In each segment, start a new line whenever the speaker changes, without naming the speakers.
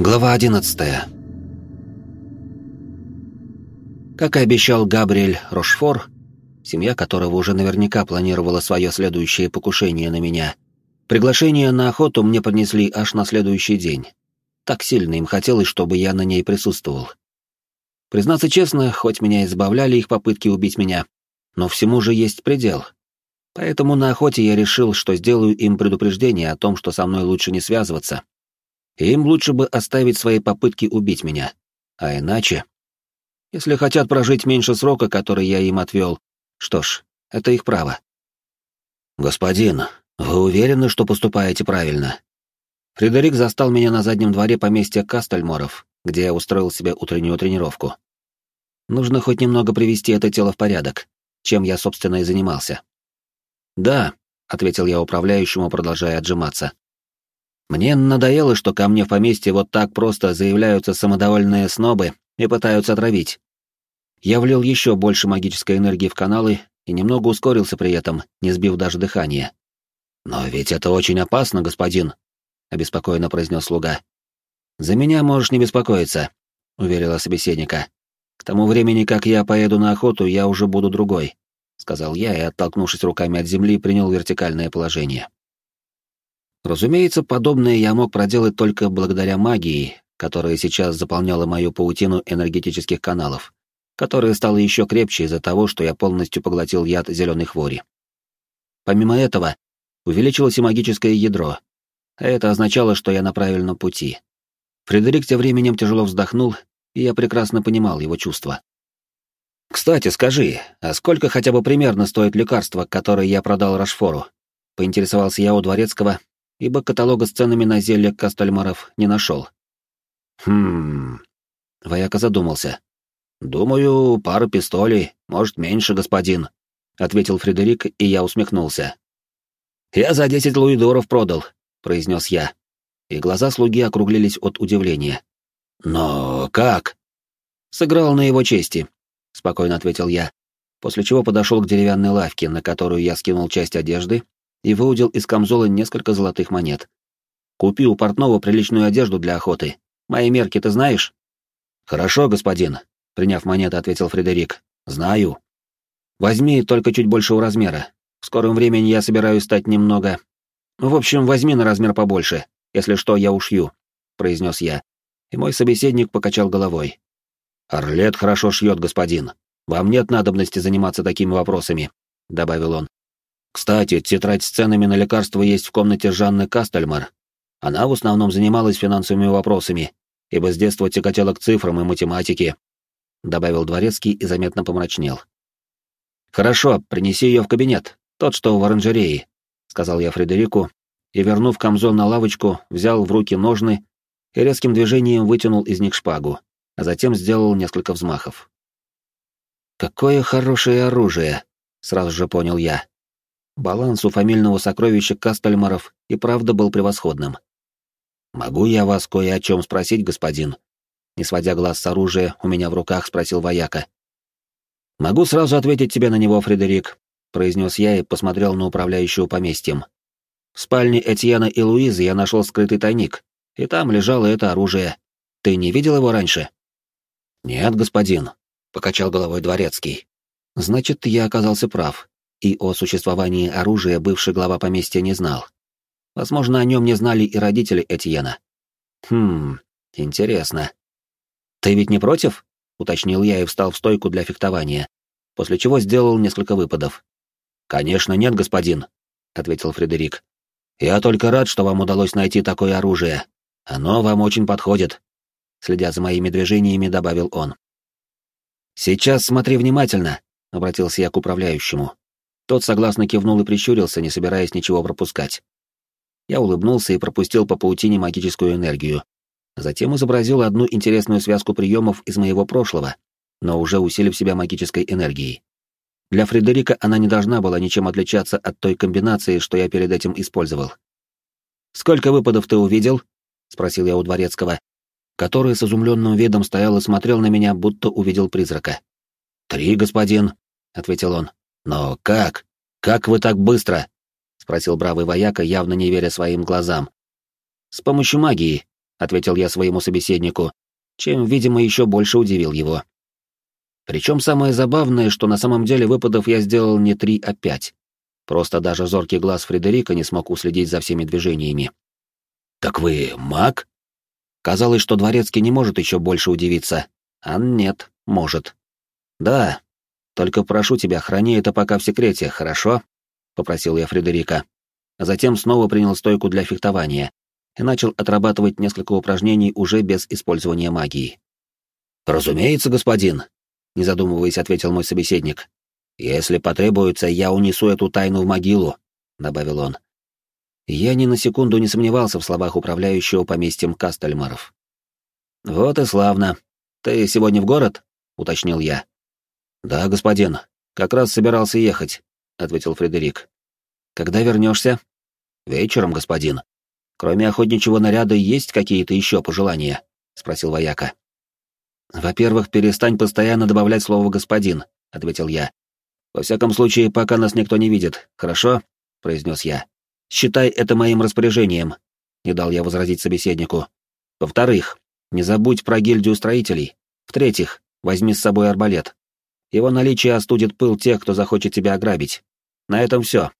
Глава 11 Как и обещал Габриэль Рошфор, семья которого уже наверняка планировала свое следующее покушение на меня, приглашение на охоту мне поднесли аж на следующий день. Так сильно им хотелось, чтобы я на ней присутствовал. Признаться честно, хоть меня избавляли их попытки убить меня, но всему же есть предел. Поэтому на охоте я решил, что сделаю им предупреждение о том, что со мной лучше не связываться, им лучше бы оставить свои попытки убить меня. А иначе... Если хотят прожить меньше срока, который я им отвел, что ж, это их право. «Господин, вы уверены, что поступаете правильно?» Фредерик застал меня на заднем дворе поместья Кастельморов, где я устроил себе утреннюю тренировку. Нужно хоть немного привести это тело в порядок, чем я, собственно, и занимался. «Да», — ответил я управляющему, продолжая отжиматься. Мне надоело, что ко мне в поместье вот так просто заявляются самодовольные снобы и пытаются отравить. Я влил еще больше магической энергии в каналы и немного ускорился при этом, не сбив даже дыхание. «Но ведь это очень опасно, господин», — обеспокоенно произнес слуга. «За меня можешь не беспокоиться», — уверила собеседника. «К тому времени, как я поеду на охоту, я уже буду другой», — сказал я и, оттолкнувшись руками от земли, принял вертикальное положение. Разумеется, подобное я мог проделать только благодаря магии, которая сейчас заполняла мою паутину энергетических каналов, которая стала еще крепче из-за того, что я полностью поглотил яд зеленой хвори. Помимо этого, увеличилось и магическое ядро, а это означало, что я на правильном пути. Фредерик тем временем тяжело вздохнул, и я прекрасно понимал его чувства. «Кстати, скажи, а сколько хотя бы примерно стоит лекарство, которое я продал Рашфору?» — поинтересовался я у Дворецкого, ибо каталога с ценами на зелье Кастальмаров не нашел. «Хм...» — вояка задумался. «Думаю, пару пистолей, может, меньше, господин», — ответил Фредерик, и я усмехнулся. «Я за десять луидоров продал», — произнес я, и глаза слуги округлились от удивления. «Но как?» «Сыграл на его чести», — спокойно ответил я, после чего подошел к деревянной лавке, на которую я скинул часть одежды и выудил из камзола несколько золотых монет. «Купи у портного приличную одежду для охоты. Мои мерки ты знаешь?» «Хорошо, господин», — приняв монеты, ответил Фредерик. «Знаю». «Возьми только чуть большего размера. В скором времени я собираюсь стать немного... В общем, возьми на размер побольше. Если что, я ушью», — произнес я. И мой собеседник покачал головой. «Орлет хорошо шьет, господин. Вам нет надобности заниматься такими вопросами», — добавил он. Кстати, тетрадь с ценами на лекарства есть в комнате Жанны Кастельмар. Она в основном занималась финансовыми вопросами, ибо с детства тяготела к цифрам и математике», — добавил Дворецкий и заметно помрачнел. «Хорошо, принеси ее в кабинет, тот, что в оранжерее», — сказал я Фредерику, и, вернув камзол на лавочку, взял в руки ножны и резким движением вытянул из них шпагу, а затем сделал несколько взмахов. «Какое хорошее оружие!» — сразу же понял я. Баланс у фамильного сокровища Кастельмаров и правда был превосходным. «Могу я вас кое о чем спросить, господин?» Не сводя глаз с оружия, у меня в руках спросил вояка. «Могу сразу ответить тебе на него, Фредерик», — произнес я и посмотрел на управляющего поместьем. «В спальне Этьена и Луизы я нашел скрытый тайник, и там лежало это оружие. Ты не видел его раньше?» «Нет, господин», — покачал головой дворецкий. «Значит, я оказался прав и о существовании оружия бывший глава поместья не знал. Возможно, о нем не знали и родители Этьена. Хм, интересно. Ты ведь не против? уточнил я и встал в стойку для фехтования, после чего сделал несколько выпадов. Конечно, нет, господин, ответил Фредерик. Я только рад, что вам удалось найти такое оружие. Оно вам очень подходит, следя за моими движениями, добавил он. Сейчас смотри внимательно, обратился я к управляющему. Тот согласно кивнул и прищурился, не собираясь ничего пропускать. Я улыбнулся и пропустил по паутине магическую энергию. Затем изобразил одну интересную связку приемов из моего прошлого, но уже усилив себя магической энергией. Для Фредерика она не должна была ничем отличаться от той комбинации, что я перед этим использовал. «Сколько выпадов ты увидел?» — спросил я у Дворецкого, который с изумленным видом стоял и смотрел на меня, будто увидел призрака. «Три, господин», — ответил он. «Но как? Как вы так быстро?» — спросил бравый вояка, явно не веря своим глазам. «С помощью магии», — ответил я своему собеседнику, чем, видимо, еще больше удивил его. Причем самое забавное, что на самом деле выпадов я сделал не три, а пять. Просто даже зоркий глаз Фредерика не смог уследить за всеми движениями. «Так вы маг?» Казалось, что Дворецкий не может еще больше удивиться. А нет, может. «Да, только прошу тебя, храни это пока в секрете, хорошо?» — попросил я Фредерика. А затем снова принял стойку для фехтования и начал отрабатывать несколько упражнений уже без использования магии. «Разумеется, господин», — не задумываясь, ответил мой собеседник. «Если потребуется, я унесу эту тайну в могилу», — добавил он. Я ни на секунду не сомневался в словах управляющего поместьем Кастельмаров. «Вот и славно. Ты сегодня в город?» — уточнил я. «Да, господин. Как раз собирался ехать», — ответил Фредерик. «Когда вернешься?» «Вечером, господин. Кроме охотничьего наряда, есть какие-то еще пожелания?» — спросил вояка. «Во-первых, перестань постоянно добавлять слово «господин», — ответил я. «Во всяком случае, пока нас никто не видит, хорошо?» — произнес я. «Считай это моим распоряжением», — не дал я возразить собеседнику. «Во-вторых, не забудь про гильдию строителей. В-третьих, возьми с собой арбалет. Его наличие остудит пыл тех, кто захочет тебя ограбить. На этом все».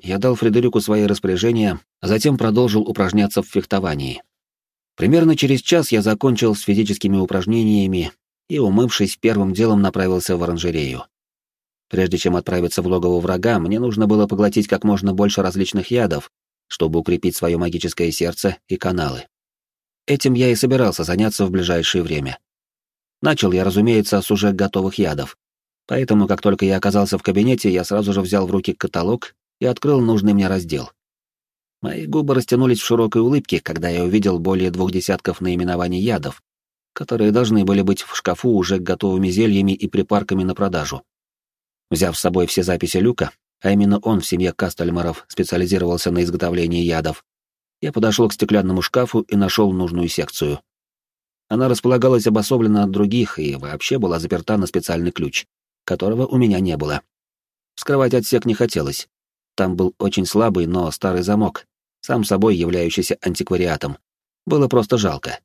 Я дал Фредерику свои распоряжения, а затем продолжил упражняться в фехтовании. Примерно через час я закончил с физическими упражнениями и, умывшись, первым делом направился в оранжерею. Прежде чем отправиться в логово врага, мне нужно было поглотить как можно больше различных ядов, чтобы укрепить свое магическое сердце и каналы. Этим я и собирался заняться в ближайшее время. Начал я, разумеется, с уже готовых ядов. Поэтому, как только я оказался в кабинете, я сразу же взял в руки каталог и открыл нужный мне раздел. Мои губы растянулись в широкой улыбке, когда я увидел более двух десятков наименований ядов, которые должны были быть в шкафу уже готовыми зельями и припарками на продажу. Взяв с собой все записи Люка, а именно он в семье Кастельмаров специализировался на изготовлении ядов, я подошел к стеклянному шкафу и нашел нужную секцию. Она располагалась обособленно от других и вообще была заперта на специальный ключ, которого у меня не было. Вскрывать отсек не хотелось. Там был очень слабый, но старый замок, сам собой являющийся антиквариатом. Было просто жалко.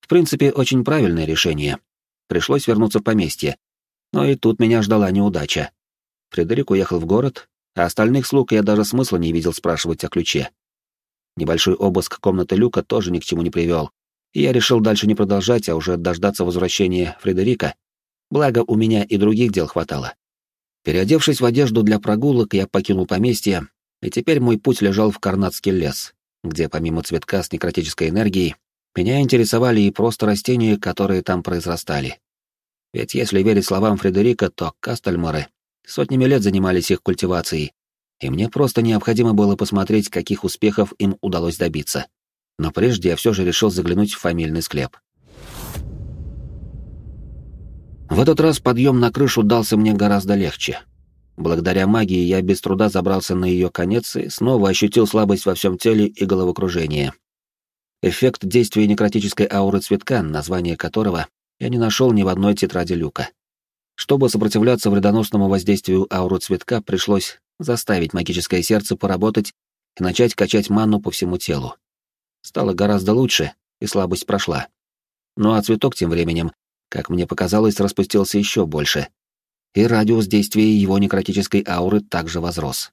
В принципе, очень правильное решение. Пришлось вернуться в поместье, но и тут меня ждала неудача. Фредерик уехал в город, а остальных слуг я даже смысла не видел спрашивать о ключе. Небольшой обыск комнаты Люка тоже ни к чему не привел, и я решил дальше не продолжать, а уже дождаться возвращения Фредерика. Благо, у меня и других дел хватало. Переодевшись в одежду для прогулок, я покинул поместье, и теперь мой путь лежал в Карнатский лес, где помимо цветка с некротической энергией, меня интересовали и просто растения, которые там произрастали. Ведь если верить словам Фредерика, то Кастельморы сотнями лет занимались их культивацией, и мне просто необходимо было посмотреть, каких успехов им удалось добиться. Но прежде я все же решил заглянуть в фамильный склеп. В этот раз подъем на крышу дался мне гораздо легче. Благодаря магии я без труда забрался на ее конец и снова ощутил слабость во всем теле и головокружение. Эффект действия некротической ауры цветка, название которого я не нашел ни в одной тетради люка. Чтобы сопротивляться вредоносному воздействию ауры цветка, пришлось заставить магическое сердце поработать и начать качать ману по всему телу. Стало гораздо лучше, и слабость прошла. Ну а цветок тем временем, как мне показалось, распустился еще больше, и радиус действия его некротической ауры также возрос.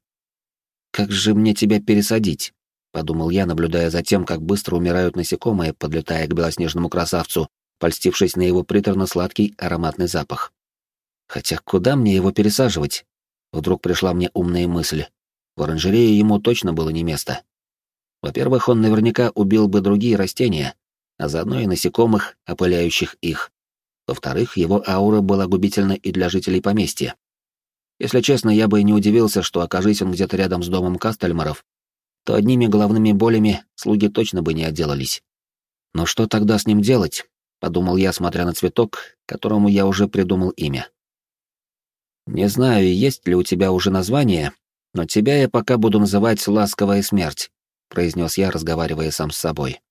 «Как же мне тебя пересадить?» — подумал я, наблюдая за тем, как быстро умирают насекомые, подлетая к белоснежному красавцу, польстившись на его приторно-сладкий ароматный запах. Хотя куда мне его пересаживать? Вдруг пришла мне умная мысль. В оранжерее ему точно было не место. Во-первых, он наверняка убил бы другие растения, а заодно и насекомых, опыляющих их. Во-вторых, его аура была губительна и для жителей поместья. Если честно, я бы и не удивился, что окажись он где-то рядом с домом Кастельмаров, то одними головными болями слуги точно бы не отделались. Но что тогда с ним делать? подумал я, смотря на цветок, которому я уже придумал имя. Не знаю, есть ли у тебя уже название, но тебя я пока буду называть «Ласковая смерть», произнес я, разговаривая сам с собой.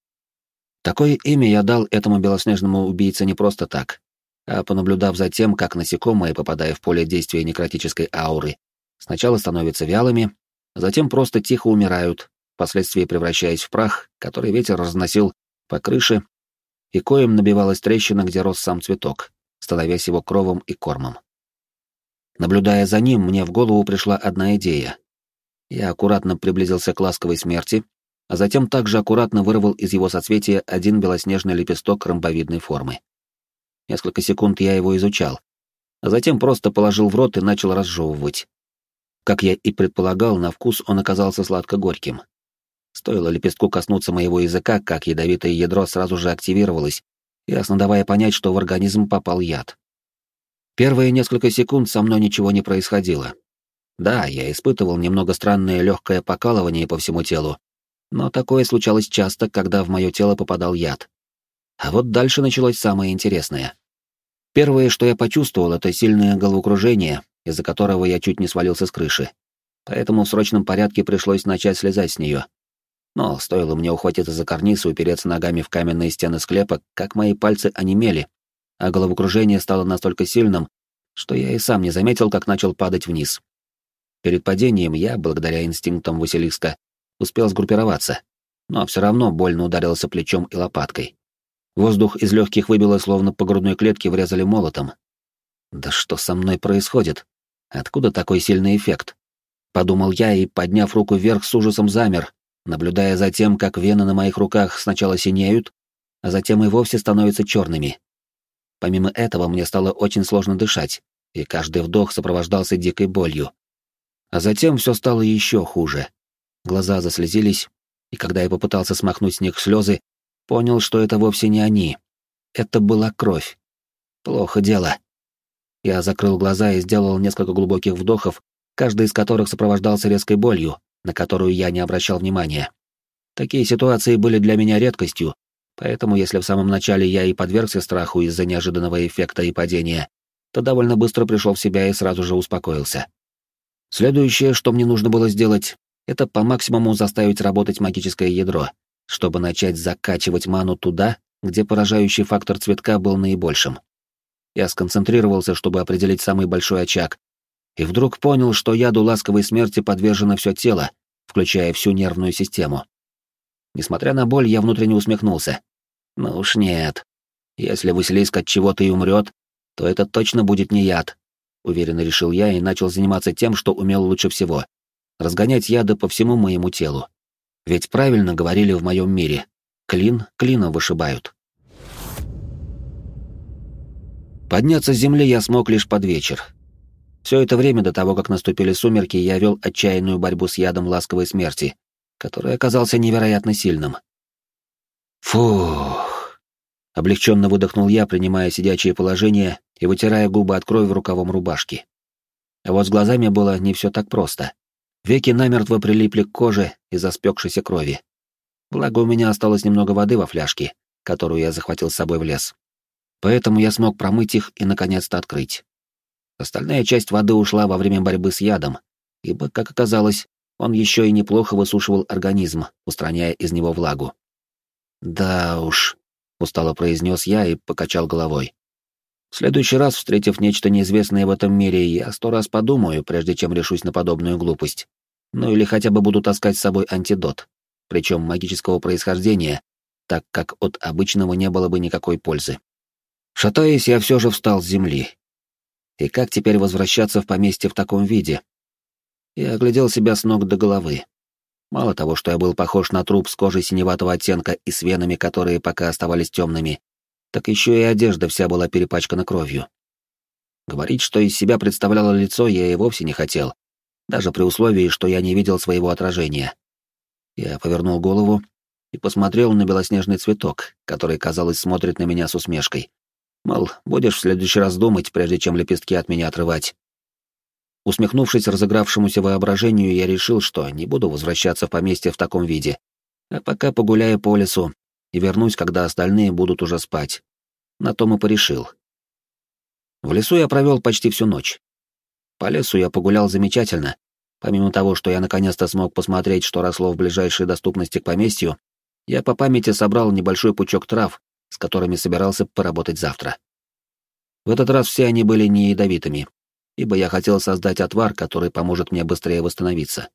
Такое имя я дал этому белоснежному убийце не просто так, а понаблюдав за тем, как насекомые, попадая в поле действия некротической ауры, сначала становятся вялыми, затем просто тихо умирают, впоследствии превращаясь в прах, который ветер разносил по крыше, и коем набивалась трещина, где рос сам цветок, становясь его кровом и кормом. Наблюдая за ним, мне в голову пришла одна идея. Я аккуратно приблизился к ласковой смерти, а затем также аккуратно вырвал из его соцветия один белоснежный лепесток ромбовидной формы. Несколько секунд я его изучал, а затем просто положил в рот и начал разжевывать. Как я и предполагал, на вкус он оказался сладко-горьким. Стоило лепестку коснуться моего языка, как ядовитое ядро сразу же активировалось, ясно давая понять, что в организм попал яд. Первые несколько секунд со мной ничего не происходило. Да, я испытывал немного странное легкое покалывание по всему телу, но такое случалось часто, когда в мое тело попадал яд. А вот дальше началось самое интересное. Первое, что я почувствовал, это сильное головокружение, из-за которого я чуть не свалился с крыши. Поэтому в срочном порядке пришлось начать слезать с нее. Но стоило мне ухватиться за карниз и упереться ногами в каменные стены склепа, как мои пальцы онемели, а головокружение стало настолько сильным, что я и сам не заметил, как начал падать вниз. Перед падением я, благодаря инстинктам Василиска, успел сгруппироваться, но все равно больно ударился плечом и лопаткой. Воздух из легких выбило, словно по грудной клетке врезали молотом. Да что со мной происходит? Откуда такой сильный эффект? Подумал я и, подняв руку вверх, с ужасом замер, наблюдая за тем, как вены на моих руках сначала синеют, а затем и вовсе становятся черными. Помимо этого, мне стало очень сложно дышать, и каждый вдох сопровождался дикой болью. А затем все стало еще хуже. Глаза заслезились, и когда я попытался смахнуть с них слезы, понял, что это вовсе не они. Это была кровь. Плохо дело. Я закрыл глаза и сделал несколько глубоких вдохов, каждый из которых сопровождался резкой болью, на которую я не обращал внимания. Такие ситуации были для меня редкостью, поэтому если в самом начале я и подвергся страху из-за неожиданного эффекта и падения, то довольно быстро пришел в себя и сразу же успокоился. Следующее, что мне нужно было сделать, это по максимуму заставить работать магическое ядро, чтобы начать закачивать ману туда, где поражающий фактор цветка был наибольшим. Я сконцентрировался, чтобы определить самый большой очаг, и вдруг понял, что яду ласковой смерти подвержено все тело, включая всю нервную систему. Несмотря на боль, я внутренне усмехнулся. Ну уж нет. Если Василиск от чего-то и умрет, то это точно будет не яд, уверенно решил я и начал заниматься тем, что умел лучше всего — разгонять яды по всему моему телу. Ведь правильно говорили в моем мире — клин клином вышибают. Подняться с земли я смог лишь под вечер. Все это время до того, как наступили сумерки, я вел отчаянную борьбу с ядом ласковой смерти, который оказался невероятно сильным. Фух! Облегченно выдохнул я, принимая сидячее положение и вытирая губы от крови рукавом рубашки. А вот с глазами было не все так просто. Веки намертво прилипли к коже из-за крови. Благо, у меня осталось немного воды во фляжке, которую я захватил с собой в лес. Поэтому я смог промыть их и, наконец-то, открыть. Остальная часть воды ушла во время борьбы с ядом, ибо, как оказалось, он еще и неплохо высушивал организм, устраняя из него влагу. «Да уж», — устало произнес я и покачал головой. В следующий раз, встретив нечто неизвестное в этом мире, я сто раз подумаю, прежде чем решусь на подобную глупость. Ну или хотя бы буду таскать с собой антидот, причем магического происхождения, так как от обычного не было бы никакой пользы. Шатаясь, я все же встал с земли. И как теперь возвращаться в поместье в таком виде? Я оглядел себя с ног до головы. Мало того, что я был похож на труп с кожей синеватого оттенка и с венами, которые пока оставались темными, так еще и одежда вся была перепачкана кровью. Говорить, что из себя представляло лицо, я и вовсе не хотел, даже при условии, что я не видел своего отражения. Я повернул голову и посмотрел на белоснежный цветок, который, казалось, смотрит на меня с усмешкой. Мол, будешь в следующий раз думать, прежде чем лепестки от меня отрывать. Усмехнувшись разыгравшемуся воображению, я решил, что не буду возвращаться в поместье в таком виде, а пока погуляю по лесу и вернусь, когда остальные будут уже спать. На том и порешил. В лесу я провел почти всю ночь. По лесу я погулял замечательно. Помимо того, что я наконец-то смог посмотреть, что росло в ближайшей доступности к поместью, я по памяти собрал небольшой пучок трав, с которыми собирался поработать завтра. В этот раз все они были не ядовитыми, ибо я хотел создать отвар, который поможет мне быстрее восстановиться.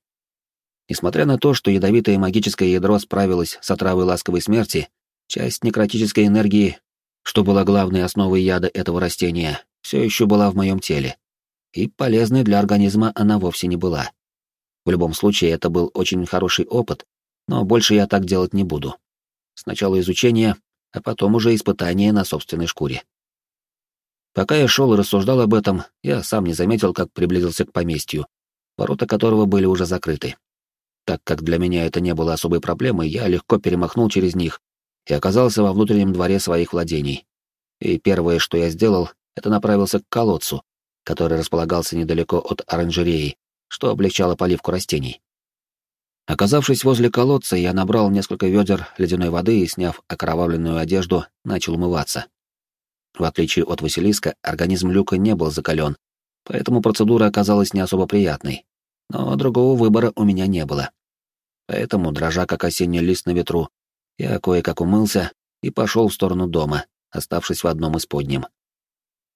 Несмотря на то, что ядовитое магическое ядро справилось с отравой ласковой смерти, Часть некротической энергии, что была главной основой яда этого растения, все еще была в моем теле. И полезной для организма она вовсе не была. В любом случае, это был очень хороший опыт, но больше я так делать не буду. Сначала изучение, а потом уже испытание на собственной шкуре. Пока я шел и рассуждал об этом, я сам не заметил, как приблизился к поместью, ворота которого были уже закрыты. Так как для меня это не было особой проблемой, я легко перемахнул через них и оказался во внутреннем дворе своих владений. И первое, что я сделал, это направился к колодцу, который располагался недалеко от оранжереи, что облегчало поливку растений. Оказавшись возле колодца, я набрал несколько ведер ледяной воды и, сняв окровавленную одежду, начал умываться. В отличие от Василиска, организм Люка не был закален, поэтому процедура оказалась не особо приятной. Но другого выбора у меня не было. Поэтому, дрожа как осенний лист на ветру, я кое-как умылся и пошел в сторону дома, оставшись в одном из подним.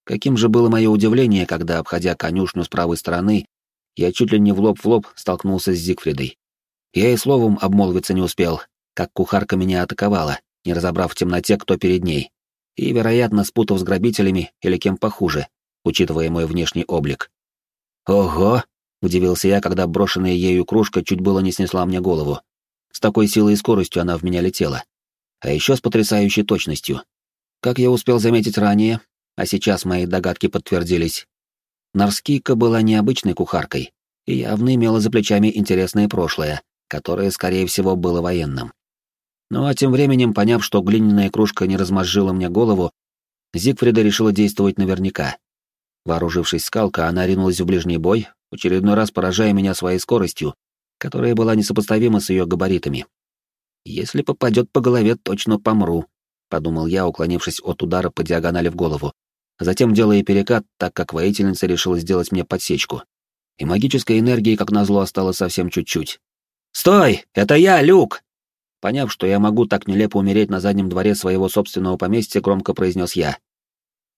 Каким же было мое удивление, когда, обходя конюшню с правой стороны, я чуть ли не в лоб в лоб столкнулся с Зигфридой. Я и словом обмолвиться не успел, как кухарка меня атаковала, не разобрав в темноте, кто перед ней, и, вероятно, спутав с грабителями или кем похуже, учитывая мой внешний облик. «Ого!» — удивился я, когда брошенная ею кружка чуть было не снесла мне голову. С такой силой и скоростью она в меня летела. А еще с потрясающей точностью. Как я успел заметить ранее, а сейчас мои догадки подтвердились, Нарскийка была необычной кухаркой и явно имела за плечами интересное прошлое, которое, скорее всего, было военным. Ну а тем временем, поняв, что глиняная кружка не размозжила мне голову, Зигфрида решила действовать наверняка. Вооружившись скалкой, она ринулась в ближний бой, очередной раз поражая меня своей скоростью, которая была несопоставима с ее габаритами. «Если попадет по голове, точно помру», — подумал я, уклонившись от удара по диагонали в голову, затем делая перекат, так как воительница решила сделать мне подсечку. И магической энергии, как назло, осталось совсем чуть-чуть. «Стой! Это я, Люк!» Поняв, что я могу так нелепо умереть на заднем дворе своего собственного поместья, громко произнес я.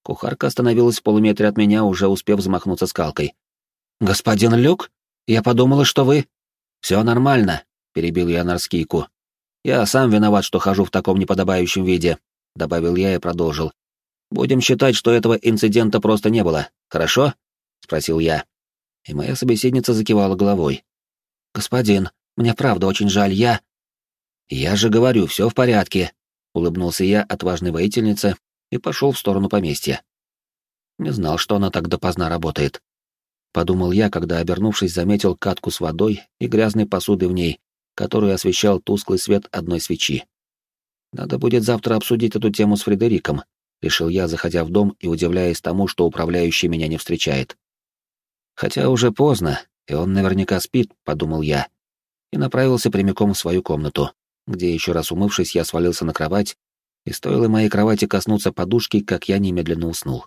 Кухарка остановилась в полуметре от меня, уже успев замахнуться скалкой. «Господин Люк? Я подумала, что вы...» «Все нормально», — перебил я Нарскийку. «Я сам виноват, что хожу в таком неподобающем виде», — добавил я и продолжил. «Будем считать, что этого инцидента просто не было, хорошо?» — спросил я. И моя собеседница закивала головой. «Господин, мне правда очень жаль, я...» «Я же говорю, все в порядке», — улыбнулся я отважной воительнице и пошел в сторону поместья. Не знал, что она так допоздна работает. Подумал я, когда, обернувшись, заметил катку с водой и грязной посуды в ней, которую освещал тусклый свет одной свечи. Надо будет завтра обсудить эту тему с Фредериком, решил я, заходя в дом и удивляясь тому, что управляющий меня не встречает. Хотя уже поздно, и он наверняка спит, подумал я, и направился прямиком в свою комнату, где, еще раз умывшись, я свалился на кровать, и стоило моей кровати коснуться подушки, как я немедленно уснул.